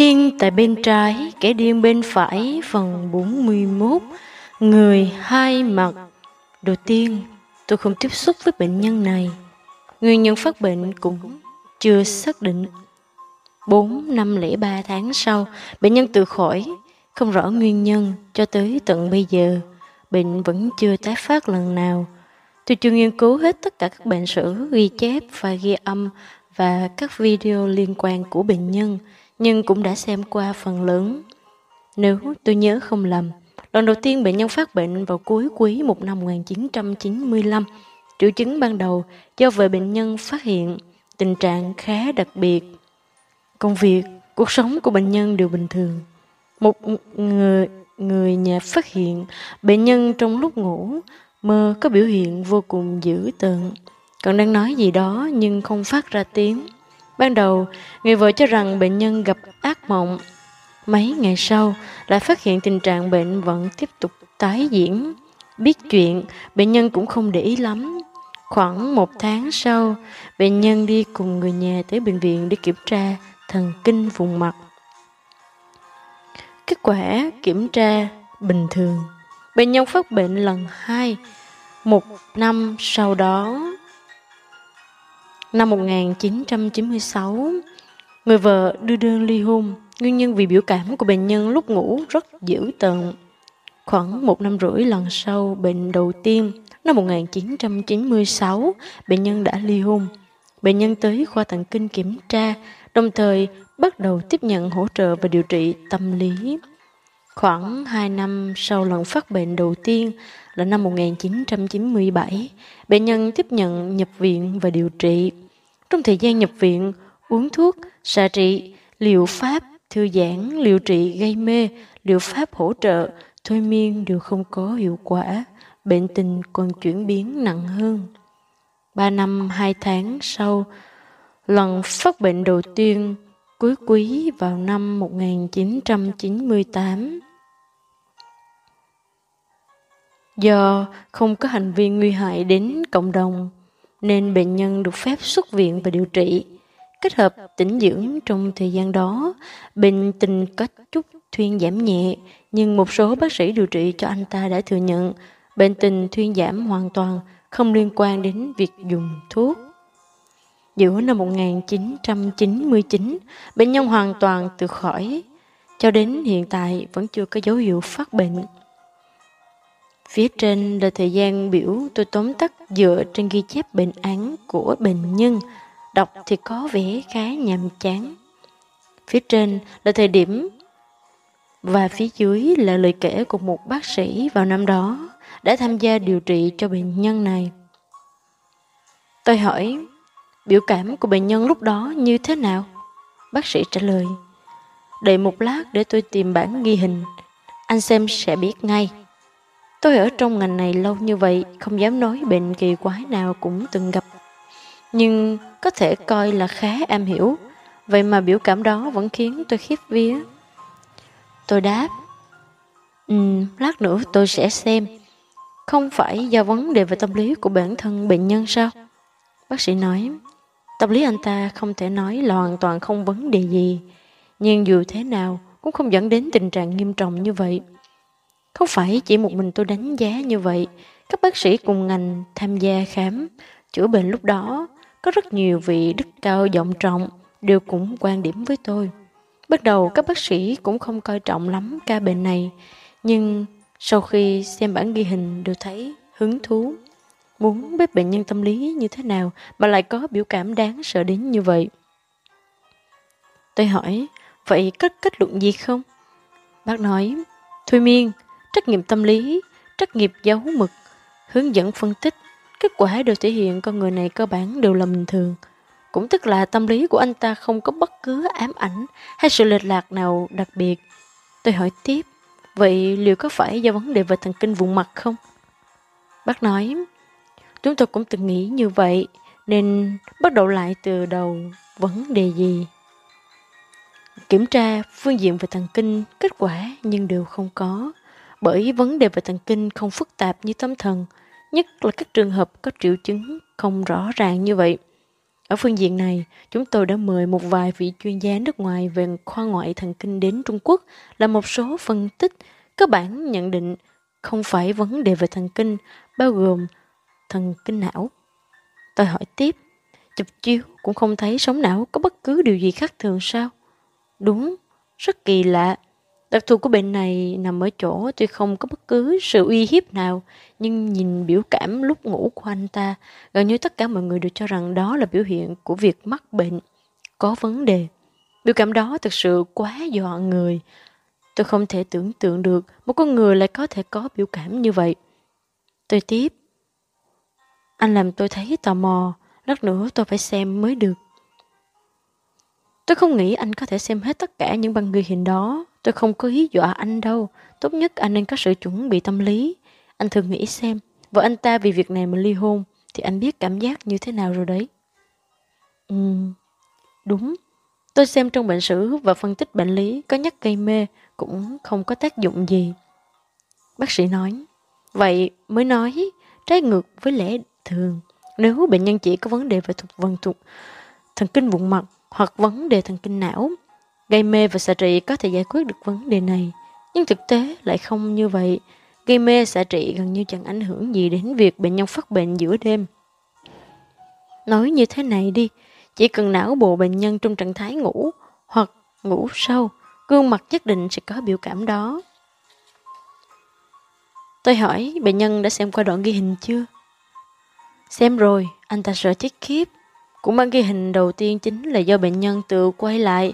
Thiên tại bên trái, kẻ điên bên phải, phần 41. Người hai mặt. Đầu tiên, tôi không tiếp xúc với bệnh nhân này. Nguyên nhân phát bệnh cũng chưa xác định. 4 năm lẻ 3 tháng sau, bệnh nhân tự khỏi, không rõ nguyên nhân cho tới tận bây giờ. Bệnh vẫn chưa tái phát lần nào. Tôi chưa nghiên cứu hết tất cả các bệnh sử, ghi chép và ghi âm và các video liên quan của bệnh nhân, nhưng cũng đã xem qua phần lớn. Nếu tôi nhớ không lầm, lần đầu tiên bệnh nhân phát bệnh vào cuối quý một năm 1995, triệu chứng ban đầu do vợ bệnh nhân phát hiện tình trạng khá đặc biệt. Công việc, cuộc sống của bệnh nhân đều bình thường. Một người, người nhà phát hiện bệnh nhân trong lúc ngủ mơ có biểu hiện vô cùng dữ tợn. Còn đang nói gì đó nhưng không phát ra tiếng. Ban đầu, người vợ cho rằng bệnh nhân gặp ác mộng. Mấy ngày sau, lại phát hiện tình trạng bệnh vẫn tiếp tục tái diễn. Biết chuyện, bệnh nhân cũng không để ý lắm. Khoảng một tháng sau, bệnh nhân đi cùng người nhà tới bệnh viện để kiểm tra thần kinh vùng mặt. Kết quả kiểm tra bình thường. Bệnh nhân phát bệnh lần hai, một năm sau đó. Năm 1996, người vợ đưa đơn ly hôn, nguyên nhân vì biểu cảm của bệnh nhân lúc ngủ rất dữ tợn. Khoảng một năm rưỡi lần sau bệnh đầu tiên, năm 1996, bệnh nhân đã ly hôn. Bệnh nhân tới khoa thần kinh kiểm tra, đồng thời bắt đầu tiếp nhận hỗ trợ và điều trị tâm lý. Khoảng 2 năm sau lần phát bệnh đầu tiên là năm 1997, bệnh nhân tiếp nhận nhập viện và điều trị. Trong thời gian nhập viện, uống thuốc, xạ trị, liệu pháp, thư giãn, liệu trị gây mê, liệu pháp hỗ trợ, thôi miên đều không có hiệu quả. Bệnh tình còn chuyển biến nặng hơn. Ba năm hai tháng sau, lần phát bệnh đầu tiên cuối quý vào năm 1998. Do không có hành vi nguy hại đến cộng đồng, nên bệnh nhân được phép xuất viện và điều trị. Kết hợp tĩnh dưỡng trong thời gian đó, bệnh tình có chút thuyên giảm nhẹ, nhưng một số bác sĩ điều trị cho anh ta đã thừa nhận bệnh tình thuyên giảm hoàn toàn không liên quan đến việc dùng thuốc. Giữa năm 1999, bệnh nhân hoàn toàn tự khỏi, cho đến hiện tại vẫn chưa có dấu hiệu phát bệnh. Phía trên là thời gian biểu tôi tóm tắt dựa trên ghi chép bệnh án của bệnh nhân, đọc thì có vẻ khá nhàm chán. Phía trên là thời điểm và phía dưới là lời kể của một bác sĩ vào năm đó đã tham gia điều trị cho bệnh nhân này. Tôi hỏi, biểu cảm của bệnh nhân lúc đó như thế nào? Bác sĩ trả lời, đợi một lát để tôi tìm bản ghi hình, anh xem sẽ biết ngay. Tôi ở trong ngành này lâu như vậy, không dám nói bệnh kỳ quái nào cũng từng gặp. Nhưng có thể coi là khá am hiểu, vậy mà biểu cảm đó vẫn khiến tôi khiếp vía. Tôi đáp, um, lát nữa tôi sẽ xem. Không phải do vấn đề về tâm lý của bản thân bệnh nhân sao? Bác sĩ nói, tâm lý anh ta không thể nói là hoàn toàn không vấn đề gì, nhưng dù thế nào cũng không dẫn đến tình trạng nghiêm trọng như vậy. Không phải chỉ một mình tôi đánh giá như vậy, các bác sĩ cùng ngành tham gia khám, chữa bệnh lúc đó, có rất nhiều vị đức cao vọng trọng đều cũng quan điểm với tôi. Bắt đầu các bác sĩ cũng không coi trọng lắm ca bệnh này, nhưng sau khi xem bản ghi hình đều thấy hứng thú. Muốn biết bệnh nhân tâm lý như thế nào mà lại có biểu cảm đáng sợ đến như vậy. Tôi hỏi, vậy có kết luận gì không? Bác nói, Thôi miên, trách nhiệm tâm lý, trách nhiệm dấu mực, hướng dẫn phân tích, kết quả đều thể hiện con người này cơ bản đều là bình thường. Cũng tức là tâm lý của anh ta không có bất cứ ám ảnh hay sự lệch lạc nào đặc biệt. Tôi hỏi tiếp, vậy liệu có phải do vấn đề về thần kinh vùng mặt không? Bác nói, chúng tôi cũng từng nghĩ như vậy, nên bắt đầu lại từ đầu vấn đề gì. Kiểm tra phương diện về thần kinh, kết quả nhưng đều không có bởi vấn đề về thần kinh không phức tạp như tâm thần, nhất là các trường hợp có triệu chứng không rõ ràng như vậy. Ở phương diện này, chúng tôi đã mời một vài vị chuyên gia nước ngoài về khoa ngoại thần kinh đến Trung Quốc là một số phân tích cơ bản nhận định không phải vấn đề về thần kinh, bao gồm thần kinh não. Tôi hỏi tiếp, chụp chiếu cũng không thấy sống não có bất cứ điều gì khác thường sao? Đúng, rất kỳ lạ. Đặc thù của bệnh này nằm ở chỗ tuy không có bất cứ sự uy hiếp nào, nhưng nhìn biểu cảm lúc ngủ của anh ta, gần như tất cả mọi người đều cho rằng đó là biểu hiện của việc mắc bệnh, có vấn đề. Biểu cảm đó thực sự quá dọa người. Tôi không thể tưởng tượng được một con người lại có thể có biểu cảm như vậy. Tôi tiếp. Anh làm tôi thấy tò mò, lát nữa tôi phải xem mới được. Tôi không nghĩ anh có thể xem hết tất cả những băng ghi hình đó. Tôi không có ý dọa anh đâu. Tốt nhất anh nên có sự chuẩn bị tâm lý. Anh thường nghĩ xem, vợ anh ta vì việc này mà ly hôn, thì anh biết cảm giác như thế nào rồi đấy. Ừ, đúng. Tôi xem trong bệnh sử và phân tích bệnh lý có nhắc gây mê cũng không có tác dụng gì. Bác sĩ nói, vậy mới nói trái ngược với lẽ thường. Nếu bệnh nhân chỉ có vấn đề về thuộc vần thuộc thần kinh vùng mặt hoặc vấn đề thần kinh não. Gây mê và xạ trị có thể giải quyết được vấn đề này, nhưng thực tế lại không như vậy. Gây mê xạ trị gần như chẳng ảnh hưởng gì đến việc bệnh nhân phát bệnh giữa đêm. Nói như thế này đi, chỉ cần não bộ bệnh nhân trong trạng thái ngủ hoặc ngủ sâu, gương mặt nhất định sẽ có biểu cảm đó. Tôi hỏi bệnh nhân đã xem qua đoạn ghi hình chưa? Xem rồi, anh ta sợ chết khiếp. Cũng bản ghi hình đầu tiên chính là do bệnh nhân tự quay lại.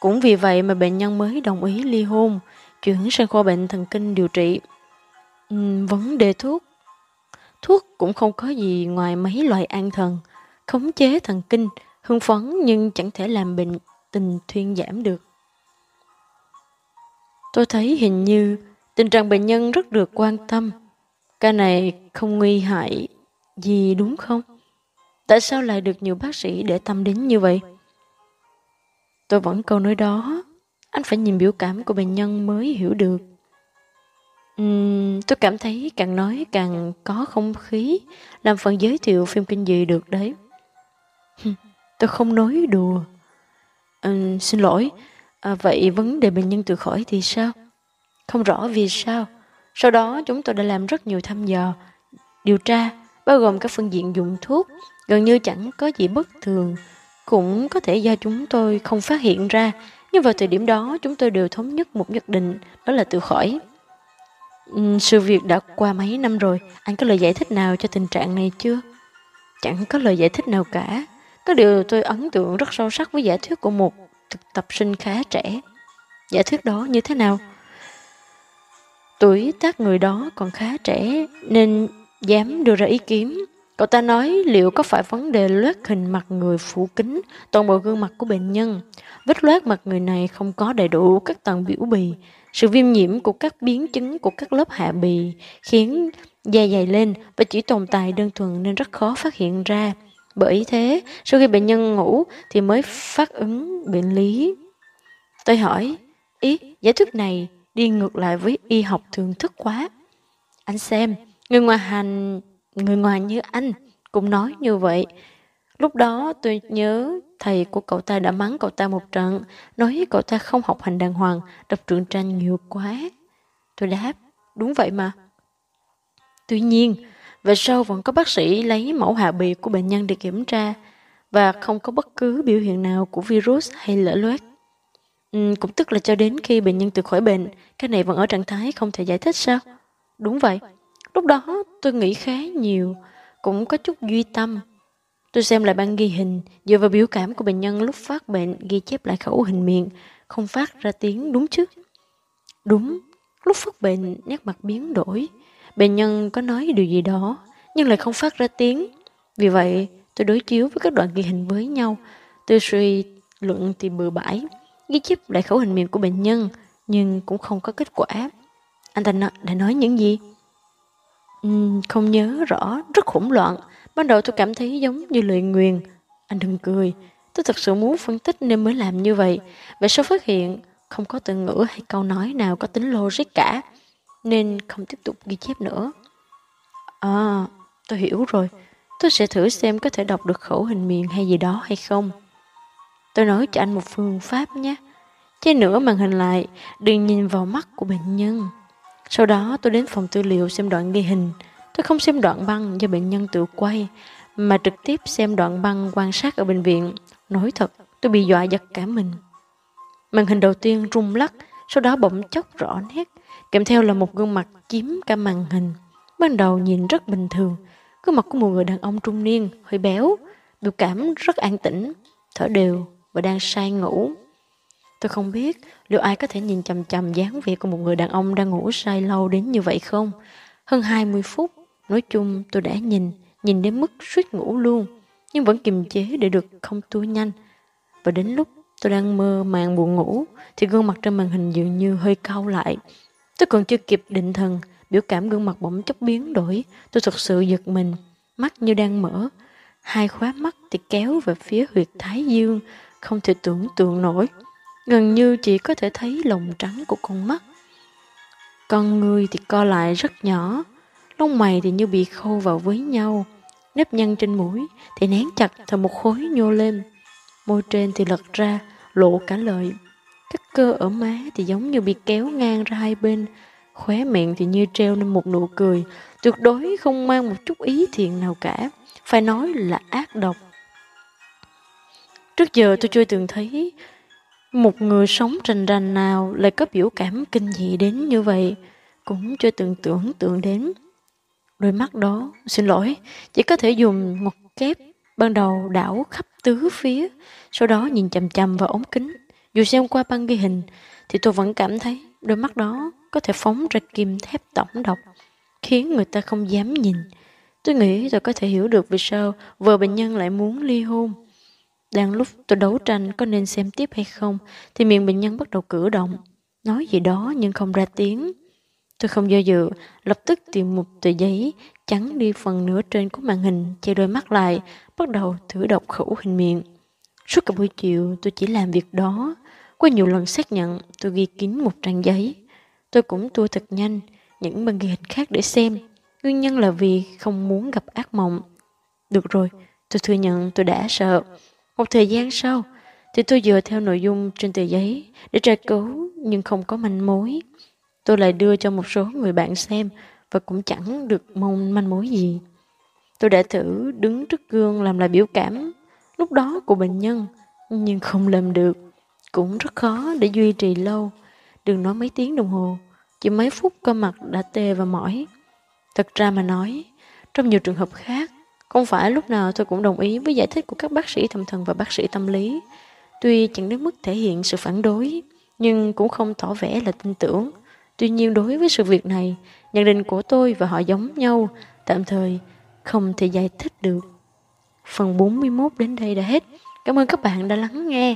Cũng vì vậy mà bệnh nhân mới đồng ý ly hôn, chuyển sang khoa bệnh thần kinh điều trị. Uhm, vấn đề thuốc Thuốc cũng không có gì ngoài mấy loại an thần, khống chế thần kinh, hưng phấn nhưng chẳng thể làm bệnh tình thuyên giảm được. Tôi thấy hình như tình trạng bệnh nhân rất được quan tâm. Ca này không nguy hại gì đúng không? Tại sao lại được nhiều bác sĩ để tâm đến như vậy? Tôi vẫn câu nói đó. Anh phải nhìn biểu cảm của bệnh nhân mới hiểu được. Uhm, tôi cảm thấy càng nói càng có không khí làm phần giới thiệu phim kinh dị được đấy. tôi không nói đùa. Uhm, xin lỗi, à, vậy vấn đề bệnh nhân tự khỏi thì sao? Không rõ vì sao. Sau đó chúng tôi đã làm rất nhiều thăm dò, điều tra, bao gồm các phương diện dùng thuốc, gần như chẳng có gì bất thường. Cũng có thể do chúng tôi không phát hiện ra, nhưng vào thời điểm đó chúng tôi đều thống nhất một nhất định, đó là tự khỏi. Ừ, sự việc đã qua mấy năm rồi, anh có lời giải thích nào cho tình trạng này chưa? Chẳng có lời giải thích nào cả. Có điều tôi ấn tượng rất sâu sắc với giả thuyết của một thực tập sinh khá trẻ. Giả thuyết đó như thế nào? Tuổi tác người đó còn khá trẻ nên dám đưa ra ý kiến Cậu ta nói liệu có phải vấn đề loét hình mặt người phủ kính toàn bộ gương mặt của bệnh nhân. Vết loét mặt người này không có đầy đủ các tầng biểu bì. Sự viêm nhiễm của các biến chứng của các lớp hạ bì khiến da dày lên và chỉ tồn tại đơn thuần nên rất khó phát hiện ra. Bởi thế, sau khi bệnh nhân ngủ thì mới phát ứng bệnh lý. Tôi hỏi, ý, giải thích này đi ngược lại với y học thường thức quá. Anh xem, người ngoài hành Người ngoài như anh cũng nói như vậy. Lúc đó tôi nhớ thầy của cậu ta đã mắng cậu ta một trận, nói cậu ta không học hành đàng hoàng, đọc truyện tranh nhiều quá. Tôi đáp, đúng vậy mà. Tuy nhiên, về sau vẫn có bác sĩ lấy mẫu hạ bì của bệnh nhân để kiểm tra và không có bất cứ biểu hiện nào của virus hay lỡ loét. Ừ, cũng tức là cho đến khi bệnh nhân tự khỏi bệnh, cái này vẫn ở trạng thái không thể giải thích sao? Đúng vậy. Lúc đó tôi nghĩ khá nhiều, cũng có chút duy tâm. Tôi xem lại băng ghi hình, dựa vào biểu cảm của bệnh nhân lúc phát bệnh ghi chép lại khẩu hình miệng, không phát ra tiếng đúng chứ. Đúng, lúc phát bệnh nét mặt biến đổi. Bệnh nhân có nói điều gì đó, nhưng lại không phát ra tiếng. Vì vậy, tôi đối chiếu với các đoạn ghi hình với nhau. Tôi suy luận thì bừa bãi, ghi chép lại khẩu hình miệng của bệnh nhân, nhưng cũng không có kết quả. Anh ta đã nói những gì? Uhm, không nhớ rõ, rất hỗn loạn. Ban đầu tôi cảm thấy giống như lời nguyền. Anh đừng cười. Tôi thật sự muốn phân tích nên mới làm như vậy. Vậy sau phát hiện, không có từ ngữ hay câu nói nào có tính logic cả. Nên không tiếp tục ghi chép nữa. À, tôi hiểu rồi. Tôi sẽ thử xem có thể đọc được khẩu hình miệng hay gì đó hay không. Tôi nói cho anh một phương pháp nhé. Che nửa màn hình lại, đừng nhìn vào mắt của bệnh nhân. Sau đó tôi đến phòng tư liệu xem đoạn ghi hình. Tôi không xem đoạn băng do bệnh nhân tự quay, mà trực tiếp xem đoạn băng quan sát ở bệnh viện. Nói thật, tôi bị dọa giật cả mình. Màn hình đầu tiên rung lắc, sau đó bỗng chốc rõ nét, kèm theo là một gương mặt chiếm cả màn hình. Ban đầu nhìn rất bình thường, gương mặt của một người đàn ông trung niên, hơi béo, biểu cảm rất an tĩnh, thở đều và đang say ngủ. Tôi không biết liệu ai có thể nhìn chầm chầm dáng vẻ của một người đàn ông đang ngủ say lâu đến như vậy không. Hơn 20 phút, nói chung tôi đã nhìn, nhìn đến mức suýt ngủ luôn, nhưng vẫn kiềm chế để được không tua nhanh. Và đến lúc tôi đang mơ màng buồn ngủ, thì gương mặt trên màn hình dường như hơi cau lại. Tôi còn chưa kịp định thần, biểu cảm gương mặt bỗng chốc biến đổi. Tôi thật sự giật mình, mắt như đang mở. Hai khóa mắt thì kéo về phía huyệt thái dương, không thể tưởng tượng nổi. Gần như chỉ có thể thấy lồng trắng của con mắt. Con người thì co lại rất nhỏ, lông mày thì như bị khâu vào với nhau. Nếp nhăn trên mũi thì nén chặt thành một khối nhô lên. Môi trên thì lật ra, lộ cả lợi. Các cơ ở má thì giống như bị kéo ngang ra hai bên, khóe miệng thì như treo lên một nụ cười, tuyệt đối không mang một chút ý thiện nào cả, phải nói là ác độc. Trước giờ tôi chưa từng thấy một người sống rành rành nào lại có biểu cảm kinh dị đến như vậy, cũng chưa từng tưởng tượng đến. Đôi mắt đó, xin lỗi, chỉ có thể dùng một kép ban đầu đảo khắp tứ phía, sau đó nhìn chầm chầm vào ống kính. Dù xem qua băng ghi hình, thì tôi vẫn cảm thấy đôi mắt đó có thể phóng ra kim thép tổng độc, khiến người ta không dám nhìn. Tôi nghĩ tôi có thể hiểu được vì sao vợ bệnh nhân lại muốn ly hôn. Đang lúc tôi đấu tranh có nên xem tiếp hay không, thì miệng bệnh nhân bắt đầu cử động, nói gì đó nhưng không ra tiếng. Tôi không do dự, lập tức tìm một tờ giấy, chắn đi phần nửa trên của màn hình, che đôi mắt lại, bắt đầu thử đọc khẩu hình miệng. Suốt cả buổi chiều tôi chỉ làm việc đó. Qua nhiều lần xác nhận, tôi ghi kín một trang giấy. Tôi cũng tua thật nhanh những băng ghi hình khác để xem. Nguyên nhân là vì không muốn gặp ác mộng. Được rồi, tôi thừa nhận tôi đã sợ. Một thời gian sau, thì tôi dựa theo nội dung trên tờ giấy để tra cứu nhưng không có manh mối. Tôi lại đưa cho một số người bạn xem và cũng chẳng được mong manh mối gì. Tôi đã thử đứng trước gương làm lại biểu cảm lúc đó của bệnh nhân, nhưng không làm được. Cũng rất khó để duy trì lâu, đừng nói mấy tiếng đồng hồ, chỉ mấy phút cơ mặt đã tê và mỏi. Thật ra mà nói, trong nhiều trường hợp khác, không phải lúc nào tôi cũng đồng ý với giải thích của các bác sĩ tâm thần và bác sĩ tâm lý. Tuy chẳng đến mức thể hiện sự phản đối, nhưng cũng không tỏ vẻ là tin tưởng. Tuy nhiên đối với sự việc này, nhận định của tôi và họ giống nhau, tạm thời không thể giải thích được. Phần 41 đến đây đã hết. Cảm ơn các bạn đã lắng nghe.